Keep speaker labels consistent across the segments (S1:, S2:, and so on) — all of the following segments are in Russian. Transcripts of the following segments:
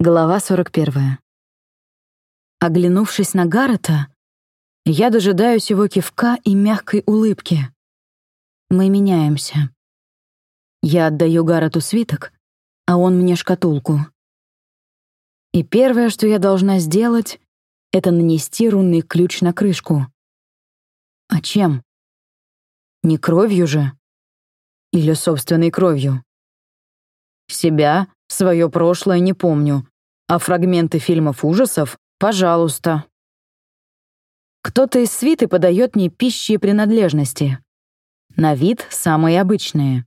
S1: Глава 41. Оглянувшись на Гаррета, я дожидаюсь его кивка и мягкой улыбки. Мы меняемся. Я отдаю Гаррету свиток, а он мне шкатулку. И первое, что я должна сделать, это нанести рунный ключ на крышку. А чем? Не кровью же? Или собственной кровью? Себя Свое прошлое не помню. А фрагменты фильмов ужасов — пожалуйста. Кто-то из свиты подает мне пищи и принадлежности. На вид самые обычные.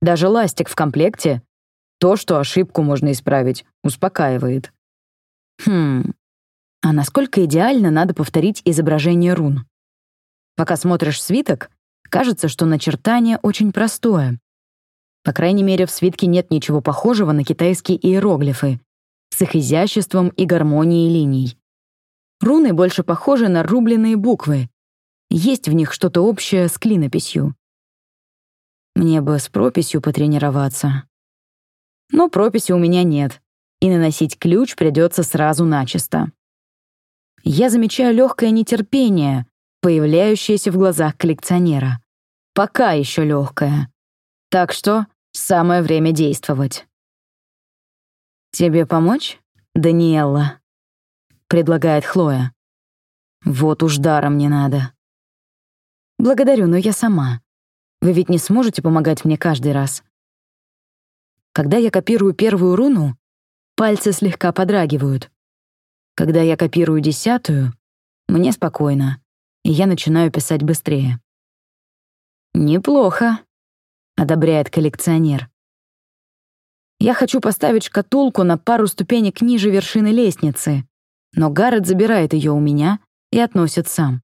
S1: Даже ластик в комплекте — то, что ошибку можно исправить, успокаивает. Хм, а насколько идеально надо повторить изображение рун? Пока смотришь свиток, кажется, что начертание очень простое. По крайней мере, в свитке нет ничего похожего на китайские иероглифы с их изяществом и гармонией линий. Руны больше похожи на рубленые буквы. Есть в них что-то общее с клинописью. Мне бы с прописью потренироваться. Но прописи у меня нет, и наносить ключ придется сразу начисто. Я замечаю легкое нетерпение, появляющееся в глазах коллекционера. Пока еще легкое. Так что самое время действовать. «Тебе помочь, Даниэлла?» — предлагает Хлоя. «Вот уж даром не надо». «Благодарю, но я сама. Вы ведь не сможете помогать мне каждый раз». Когда я копирую первую руну, пальцы слегка подрагивают. Когда я копирую десятую, мне спокойно, и я начинаю писать быстрее. «Неплохо», одобряет коллекционер. Я хочу поставить шкатулку на пару ступенек ниже вершины лестницы, но Гаррет забирает ее у меня и относит сам.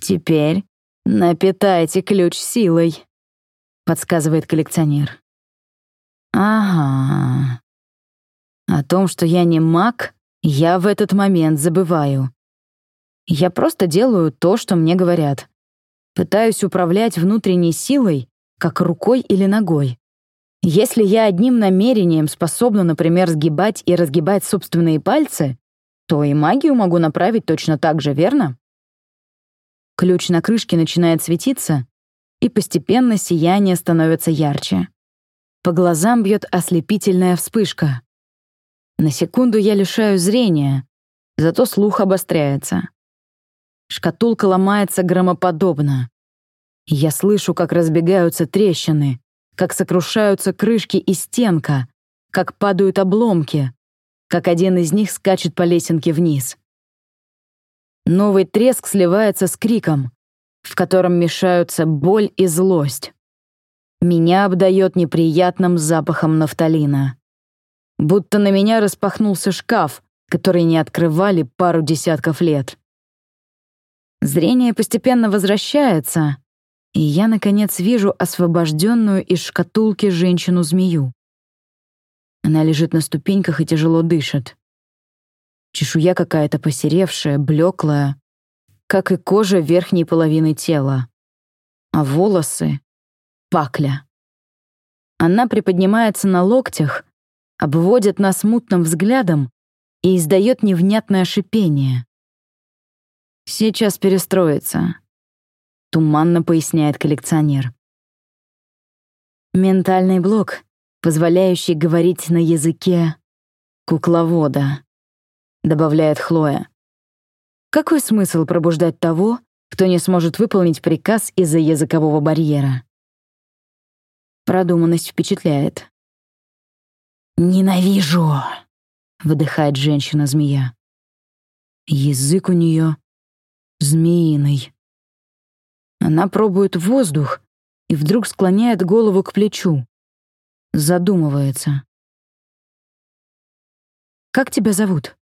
S1: «Теперь напитайте ключ силой», — подсказывает коллекционер. «Ага. О том, что я не маг, я в этот момент забываю. Я просто делаю то, что мне говорят. Пытаюсь управлять внутренней силой, как рукой или ногой. Если я одним намерением способна, например, сгибать и разгибать собственные пальцы, то и магию могу направить точно так же, верно? Ключ на крышке начинает светиться, и постепенно сияние становится ярче. По глазам бьет ослепительная вспышка. На секунду я лишаю зрения, зато слух обостряется. Шкатулка ломается громоподобно. Я слышу, как разбегаются трещины, как сокрушаются крышки и стенка, как падают обломки, как один из них скачет по лесенке вниз. Новый треск сливается с криком, в котором мешаются боль и злость. Меня обдает неприятным запахом нафталина. Будто на меня распахнулся шкаф, который не открывали пару десятков лет. Зрение постепенно возвращается, и я, наконец, вижу освобожденную из шкатулки женщину-змею. Она лежит на ступеньках и тяжело дышит. Чешуя какая-то посеревшая, блеклая, как и кожа верхней половины тела. А волосы — пакля. Она приподнимается на локтях, обводит нас мутным взглядом и издает невнятное шипение. Сейчас перестроится. — туманно поясняет коллекционер. Ментальный блок, позволяющий говорить на языке кукловода, добавляет Хлоя. Какой смысл пробуждать того, кто не сможет выполнить приказ из-за языкового барьера? Продуманность впечатляет. «Ненавижу!» — выдыхает женщина-змея. Язык у нее змеиный. Она пробует воздух и вдруг склоняет голову к плечу. Задумывается. «Как тебя зовут?»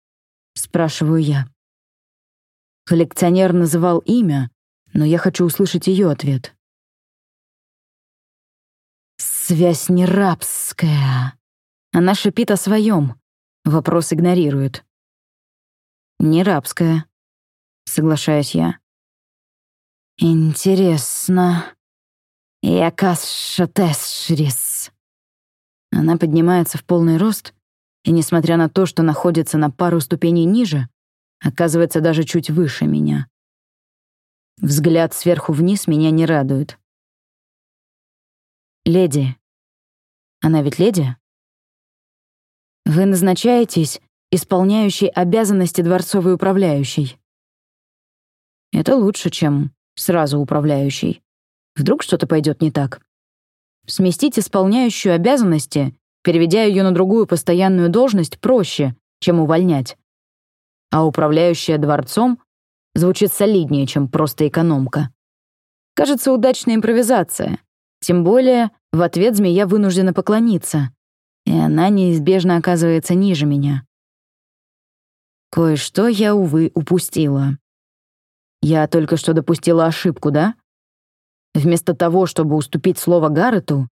S1: — спрашиваю я. Коллекционер называл имя, но я хочу услышать ее ответ. «Связь не рабская». Она шипит о своем. Вопрос игнорирует. «Не рабская», — соглашаюсь я. «Интересно. Якас Шатесшрис». Она поднимается в полный рост и, несмотря на то, что находится на пару ступеней ниже, оказывается даже чуть выше меня. Взгляд сверху вниз меня не радует. «Леди. Она ведь леди?» «Вы назначаетесь исполняющей обязанности дворцовой управляющей». «Это лучше, чем сразу управляющий. Вдруг что-то пойдет не так. Сместить исполняющую обязанности, переведя ее на другую постоянную должность, проще, чем увольнять. А управляющая дворцом звучит солиднее, чем просто экономка. Кажется, удачная импровизация. Тем более, в ответ змея вынуждена поклониться, и она неизбежно оказывается ниже меня. Кое-что я, увы, упустила. Я только что допустила ошибку, да? Вместо того, чтобы уступить слово Гаррету,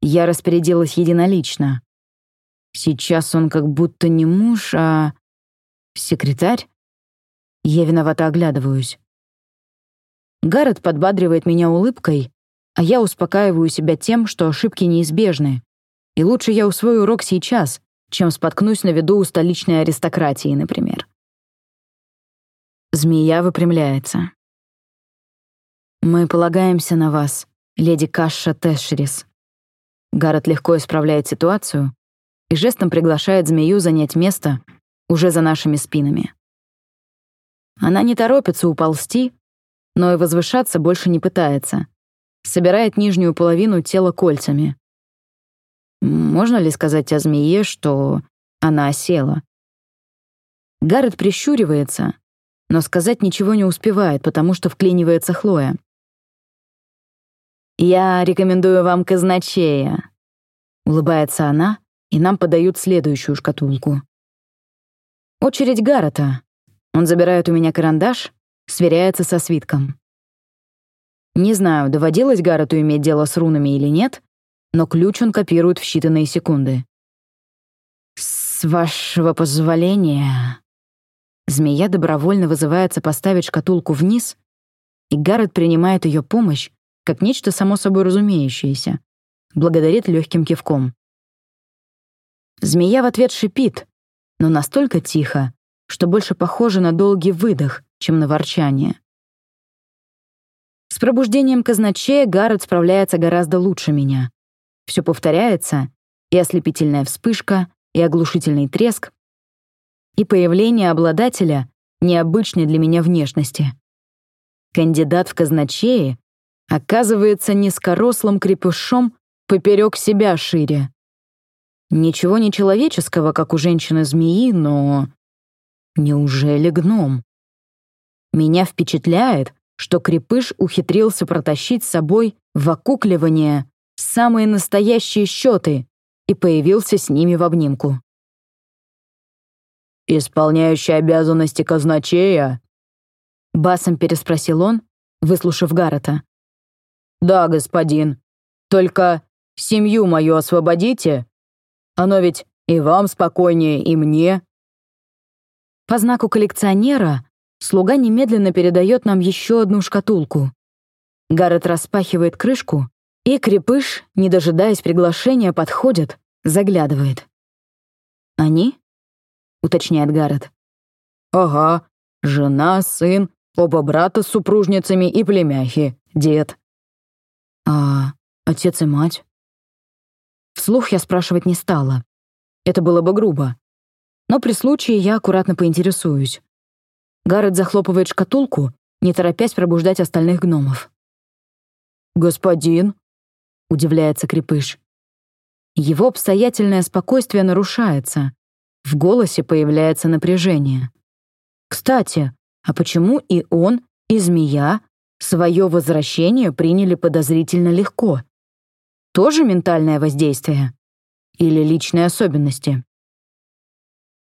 S1: я распорядилась единолично. Сейчас он как будто не муж, а... секретарь? Я виновато оглядываюсь. Гаррет подбадривает меня улыбкой, а я успокаиваю себя тем, что ошибки неизбежны. И лучше я усвою урок сейчас, чем споткнусь на виду у столичной аристократии, например. Змея выпрямляется. «Мы полагаемся на вас, леди Кашша Тэшерис». Гаррет легко исправляет ситуацию и жестом приглашает змею занять место уже за нашими спинами. Она не торопится уползти, но и возвышаться больше не пытается. Собирает нижнюю половину тела кольцами. Можно ли сказать о змее, что она осела? Гаррет прищуривается, но сказать ничего не успевает, потому что вклинивается Хлоя. «Я рекомендую вам казначея», — улыбается она, и нам подают следующую шкатулку. Очередь Гаррета. Он забирает у меня карандаш, сверяется со свитком. Не знаю, доводилось Гаррету иметь дело с рунами или нет, но ключ он копирует в считанные секунды. «С вашего позволения...» Змея добровольно вызывается поставить шкатулку вниз, и Гаррет принимает ее помощь как нечто само собой разумеющееся, благодарит легким кивком. Змея в ответ шипит, но настолько тихо, что больше похоже на долгий выдох, чем на ворчание. С пробуждением казначея Гаррет справляется гораздо лучше меня. Все повторяется, и ослепительная вспышка, и оглушительный треск, и появление обладателя необычной для меня внешности. Кандидат в казначеи оказывается низкорослым крепышом поперек себя шире. Ничего не человеческого, как у женщины-змеи, но... Неужели гном? Меня впечатляет, что крепыш ухитрился протащить с собой в окукливание самые настоящие счеты и появился с ними в обнимку. «Исполняющий обязанности казначея?» Басом переспросил он, выслушав Гаррета. «Да, господин. Только семью мою освободите. Оно ведь и вам спокойнее, и мне». По знаку коллекционера слуга немедленно передает нам еще одну шкатулку. Гаррет распахивает крышку, и крепыш, не дожидаясь приглашения, подходит, заглядывает. «Они?» — уточняет Гаррет. «Ага, жена, сын, оба брата с супружницами и племяхи, дед». «А отец и мать?» Вслух я спрашивать не стала. Это было бы грубо. Но при случае я аккуратно поинтересуюсь. Гаррет захлопывает шкатулку, не торопясь пробуждать остальных гномов. «Господин?» — удивляется Крепыш. Его обстоятельное спокойствие нарушается. В голосе появляется напряжение. Кстати, а почему и он, и змея свое возвращение приняли подозрительно легко? Тоже ментальное воздействие? Или личные особенности?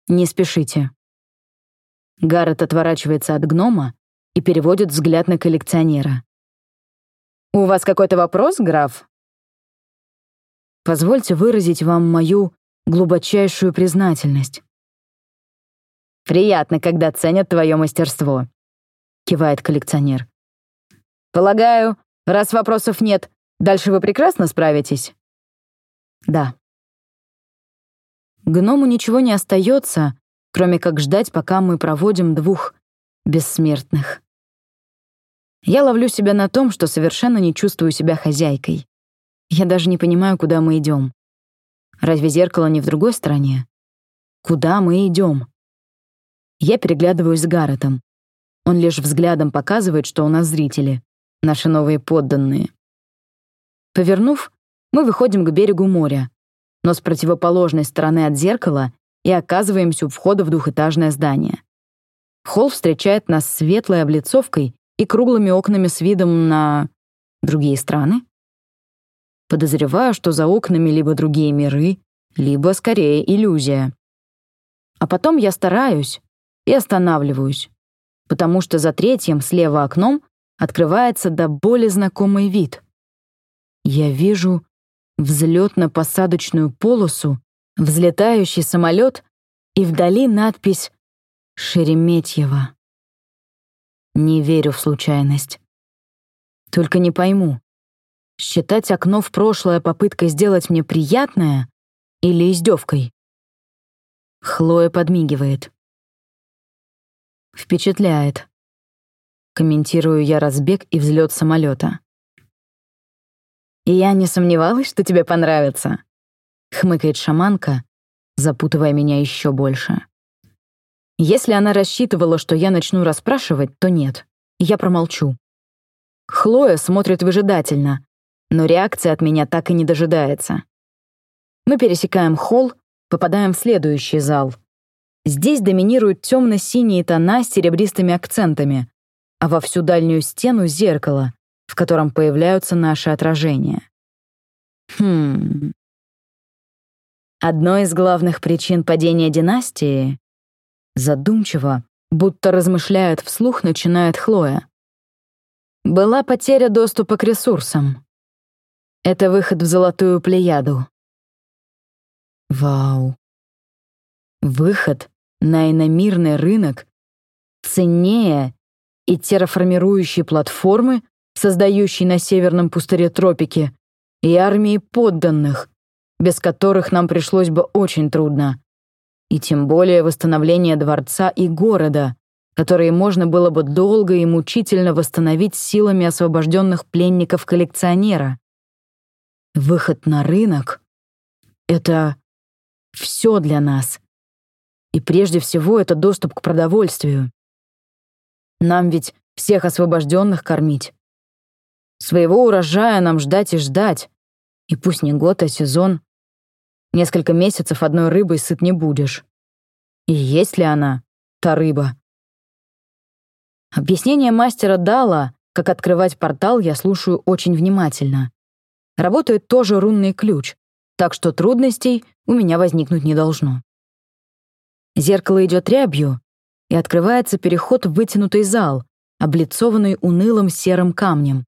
S1: Не спешите. Гаррет отворачивается от гнома и переводит взгляд на коллекционера. «У вас какой-то вопрос, граф?» «Позвольте выразить вам мою глубочайшую признательность. «Приятно, когда ценят твое мастерство», — кивает коллекционер. «Полагаю, раз вопросов нет, дальше вы прекрасно справитесь?» «Да». Гному ничего не остается, кроме как ждать, пока мы проводим двух бессмертных. Я ловлю себя на том, что совершенно не чувствую себя хозяйкой. Я даже не понимаю, куда мы идем. Разве зеркало не в другой стороне? Куда мы идем? Я переглядываюсь с Гарретом. Он лишь взглядом показывает, что у нас зрители, наши новые подданные. Повернув, мы выходим к берегу моря, но с противоположной стороны от зеркала и оказываемся у входа в двухэтажное здание. Холл встречает нас светлой облицовкой и круглыми окнами с видом на... другие страны? Подозреваю, что за окнами либо другие миры, либо, скорее, иллюзия. А потом я стараюсь и останавливаюсь, потому что за третьим, слева окном, открывается до боли знакомый вид. Я вижу взлетно-посадочную полосу, взлетающий самолет и вдали надпись «Шереметьево». Не верю в случайность. Только не пойму, считать окно в прошлое попыткой сделать мне приятное или издевкой? Хлоя подмигивает. Впечатляет. Комментирую я разбег и взлет самолета. «И я не сомневалась, что тебе понравится», — хмыкает шаманка, запутывая меня еще больше. Если она рассчитывала, что я начну расспрашивать, то нет, я промолчу. Хлоя смотрит выжидательно, но реакция от меня так и не дожидается. Мы пересекаем холл, попадаем в следующий зал. Здесь доминируют темно-синие тона с серебристыми акцентами, а во всю дальнюю стену — зеркало, в котором появляются наши отражения. Хм. Одной из главных причин падения династии задумчиво, будто размышляет вслух, начинает Хлоя. Была потеря доступа к ресурсам. Это выход в золотую плеяду. Вау. Выход на иномирный рынок ценнее и терраформирующие платформы, создающие на северном пустыре тропики, и армии подданных, без которых нам пришлось бы очень трудно. И тем более восстановление дворца и города, которые можно было бы долго и мучительно восстановить силами освобожденных пленников-коллекционера. Выход на рынок — это все для нас. И прежде всего это доступ к продовольствию. Нам ведь всех освобожденных кормить. Своего урожая нам ждать и ждать. И пусть не год, а сезон. Несколько месяцев одной рыбой сыт не будешь. И есть ли она, та рыба? Объяснение мастера Дала, как открывать портал, я слушаю очень внимательно. Работает тоже рунный ключ, так что трудностей у меня возникнуть не должно. Зеркало идет рябью, и открывается переход в вытянутый зал, облицованный унылым серым камнем.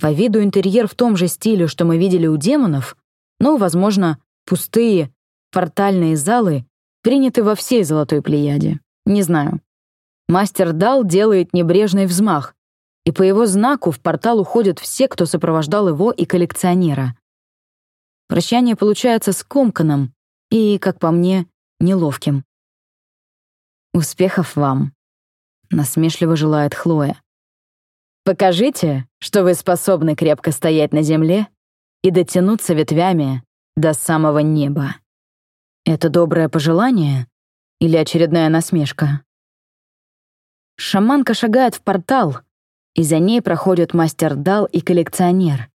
S1: По виду интерьер в том же стиле, что мы видели у демонов, но, возможно, пустые портальные залы приняты во всей Золотой Плеяде. Не знаю. Мастер Дал делает небрежный взмах, и по его знаку в портал уходят все, кто сопровождал его и коллекционера. Прощание получается скомканным и, как по мне, неловким. «Успехов вам», — насмешливо желает Хлоя. «Покажите, что вы способны крепко стоять на земле и дотянуться ветвями до самого неба». Это доброе пожелание или очередная насмешка? Шаманка шагает в портал, и за ней проходят мастер Дал и коллекционер.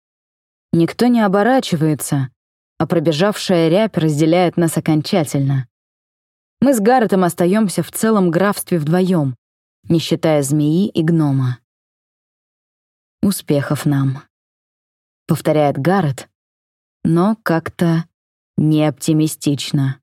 S1: Никто не оборачивается, а пробежавшая рябь разделяет нас окончательно. Мы с Гарретом остаемся в целом графстве вдвоем, не считая змеи и гнома. «Успехов нам», — повторяет Гаррет, но как-то не оптимистично.